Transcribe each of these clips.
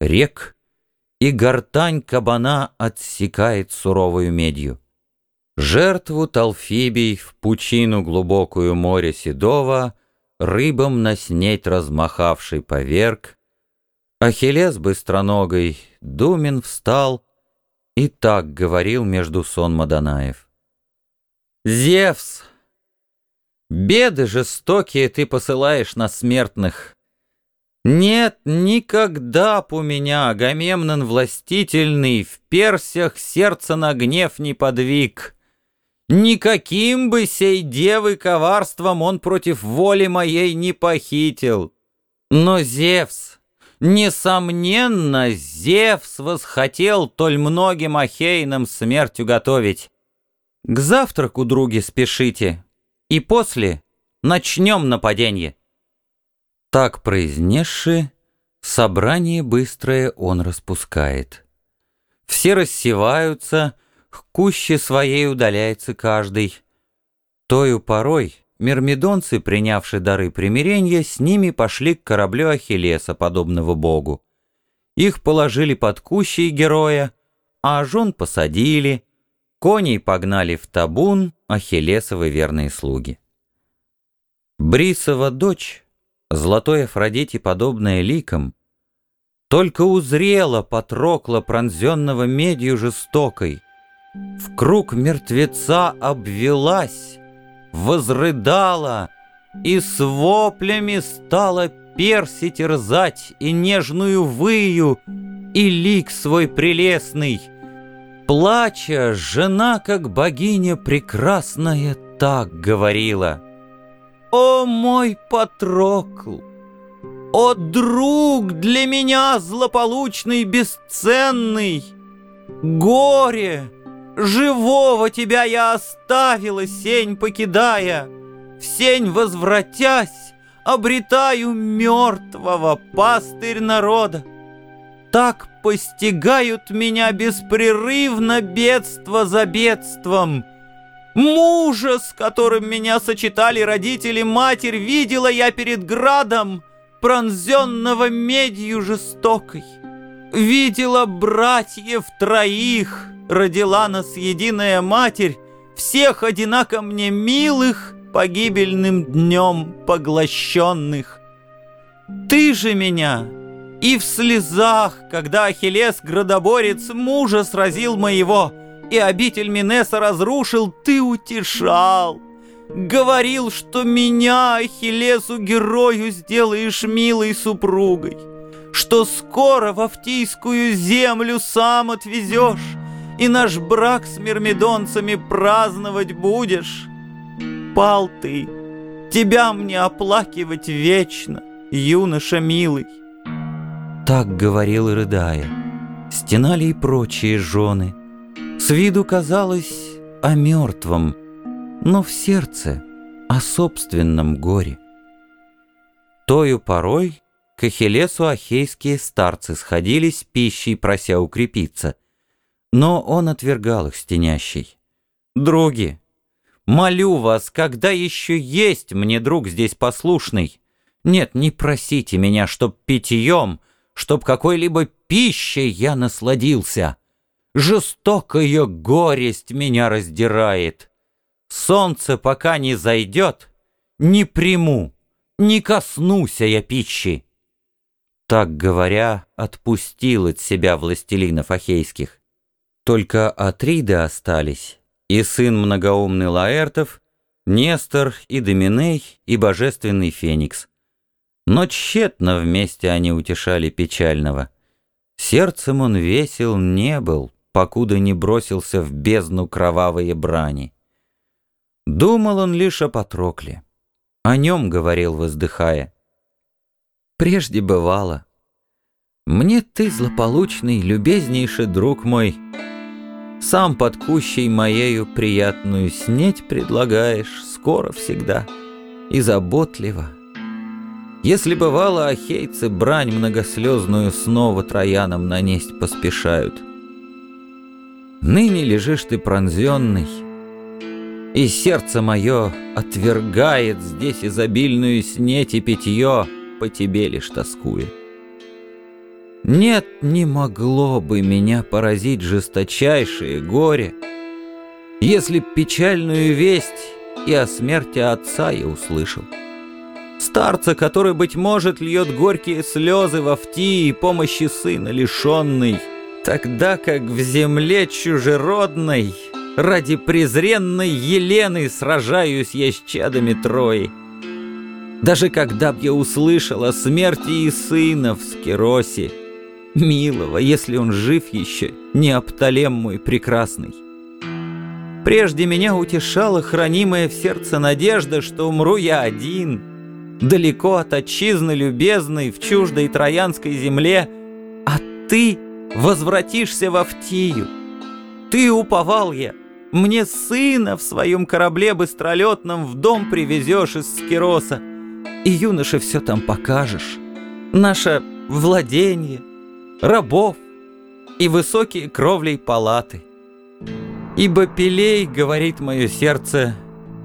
рек, и гортань кабана отсекает суровую медью. Жертву Талфибий в пучину глубокую море седого Рыбам наснеть размахавший поверг. Ахиллес быстроногой, Думин встал И так говорил между сон Маданаев. «Зевс, беды жестокие ты посылаешь на смертных, нет, никогда б у меня Агамемнон властительный В персях сердце на гнев не подвиг. Никаким бы сей девы коварством Он против воли моей не похитил. Но Зевс, несомненно, Зевс восхотел Толь многим ахейным смертью готовить. К завтраку, други, спешите, И после начнем нападенье. Так произнесши, собрание быстрое он распускает. Все рассеваются, к куще своей удаляется каждый. Тою порой мирмидонцы, принявшие дары примирения, с ними пошли к кораблю Ахиллеса, подобного богу. Их положили под кущей героя, а жен посадили, коней погнали в табун Ахиллесовы верные слуги. Брисова дочь золотой Афродите, подобная ликом, Только узрела Патрокла, пронзенного медью жестокой, В круг мертвеца обвелась, возрыдала И с воплями стала перси терзать И нежную выю, и лик свой прелестный. Плача, жена, как богиня прекрасная, так говорила — о мой Патрокл! О друг для меня злополучный, бесценный! Горе! Живого тебя я оставила, сень покидая, В сень возвратясь, обретаю мертвого, пастырь народа. Так постигают меня беспрерывно бедство за бедством — Мужа, с которым меня сочетали родители матерь, видела я перед градом, пронзенного медью жестокой. Видела братьев троих, родила нас единая матерь, всех одинако мне милых, погибельным днем поглощенных. Ты же меня и в слезах, когда Ахиллес, градоборец, мужа сразил моего, — и обитель Минеса разрушил, ты утешал. Говорил, что меня, Ахиллесу, герою, сделаешь милой супругой, что скоро в Автийскую землю сам отвезешь, и наш брак с мирмидонцами праздновать будешь. Пал ты, тебя мне оплакивать вечно, юноша милый. Так говорил, рыдая, стенали и прочие жены — с виду казалось о мертвом, но в сердце о собственном горе. Тою порой к Ахиллесу ахейские старцы сходились пищей, прося укрепиться, но он отвергал их стенящий. «Други, молю вас, когда еще есть мне друг здесь послушный? Нет, не просите меня, чтоб питьем, чтоб какой-либо пищей я насладился». Жестокая горесть меня раздирает. Солнце пока не зайдет, не приму, не коснуся я пищи. Так говоря, отпустил от себя властелинов ахейских. Только Атриды остались, и сын многоумный Лаэртов, Нестор и Доминей, и божественный Феникс. Но тщетно вместе они утешали печального. Сердцем он весел не был, покуда не бросился в бездну кровавые брани. Думал он лишь о Патрокле. О нем говорил, воздыхая. Прежде бывало. Мне ты, злополучный, любезнейший друг мой, Сам под кущей моею приятную снеть предлагаешь Скоро всегда и заботливо. Если бывало, ахейцы брань многослезную Снова троянам нанесть поспешают — Ныне лежишь ты пронзенный, И сердце мое отвергает Здесь изобильную снеть и питье, По тебе лишь тоскуя. Нет, не могло бы меня поразить жесточайшее горе, Если б печальную весть и о смерти отца я услышал. Старца, который, быть может, льет горькие слезы в и помощи сына лишенный, Тогда как в земле чужеродной Ради презренной Елены Сражаюсь я с чадами Трои. Даже когда б я услышал о смерти и сына в Скиросе, Милого, если он жив еще, не Апталем мой прекрасный. Прежде меня утешала хранимая в сердце надежда, что умру я один, далеко от отчизны любезной, в чуждой троянской земле, а ты возвратишься в Автию. Ты уповал я, мне сына в своем корабле быстролетном в дом привезешь из Скироса, и юноше все там покажешь. Наше владение, рабов и высокие кровлей палаты. Ибо Пелей, говорит мое сердце,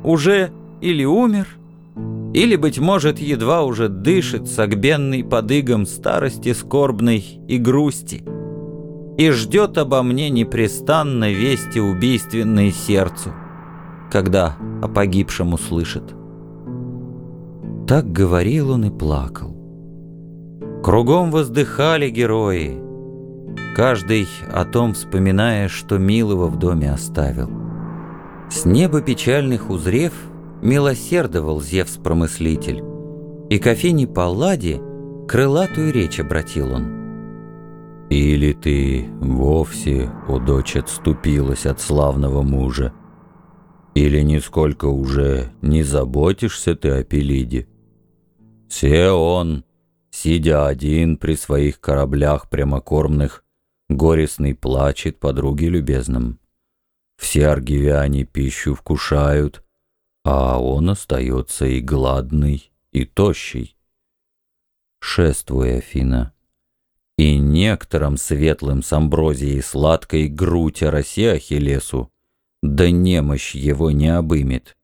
уже или умер, или, быть может, едва уже дышит согбенный подыгом старости скорбной и грусти, и ждет обо мне непрестанно вести убийственные сердцу, когда о погибшем услышит. Так говорил он и плакал. Кругом воздыхали герои, каждый о том вспоминая, что милого в доме оставил. С неба печальных узрев, милосердовал Зевс-промыслитель, и к Афине Палладе крылатую речь обратил он. «Или ты вовсе, о дочь, отступилась от славного мужа, или нисколько уже не заботишься ты о Пелиде? Все он Сидя один при своих кораблях прямокормных, горестный плачет подруге любезным. Все аргивяне пищу вкушают, а он остается и гладный, и тощий. Шествуй, Афина, и некоторым светлым с амброзией сладкой грудь ороси Ахиллесу, да немощь его не обымет.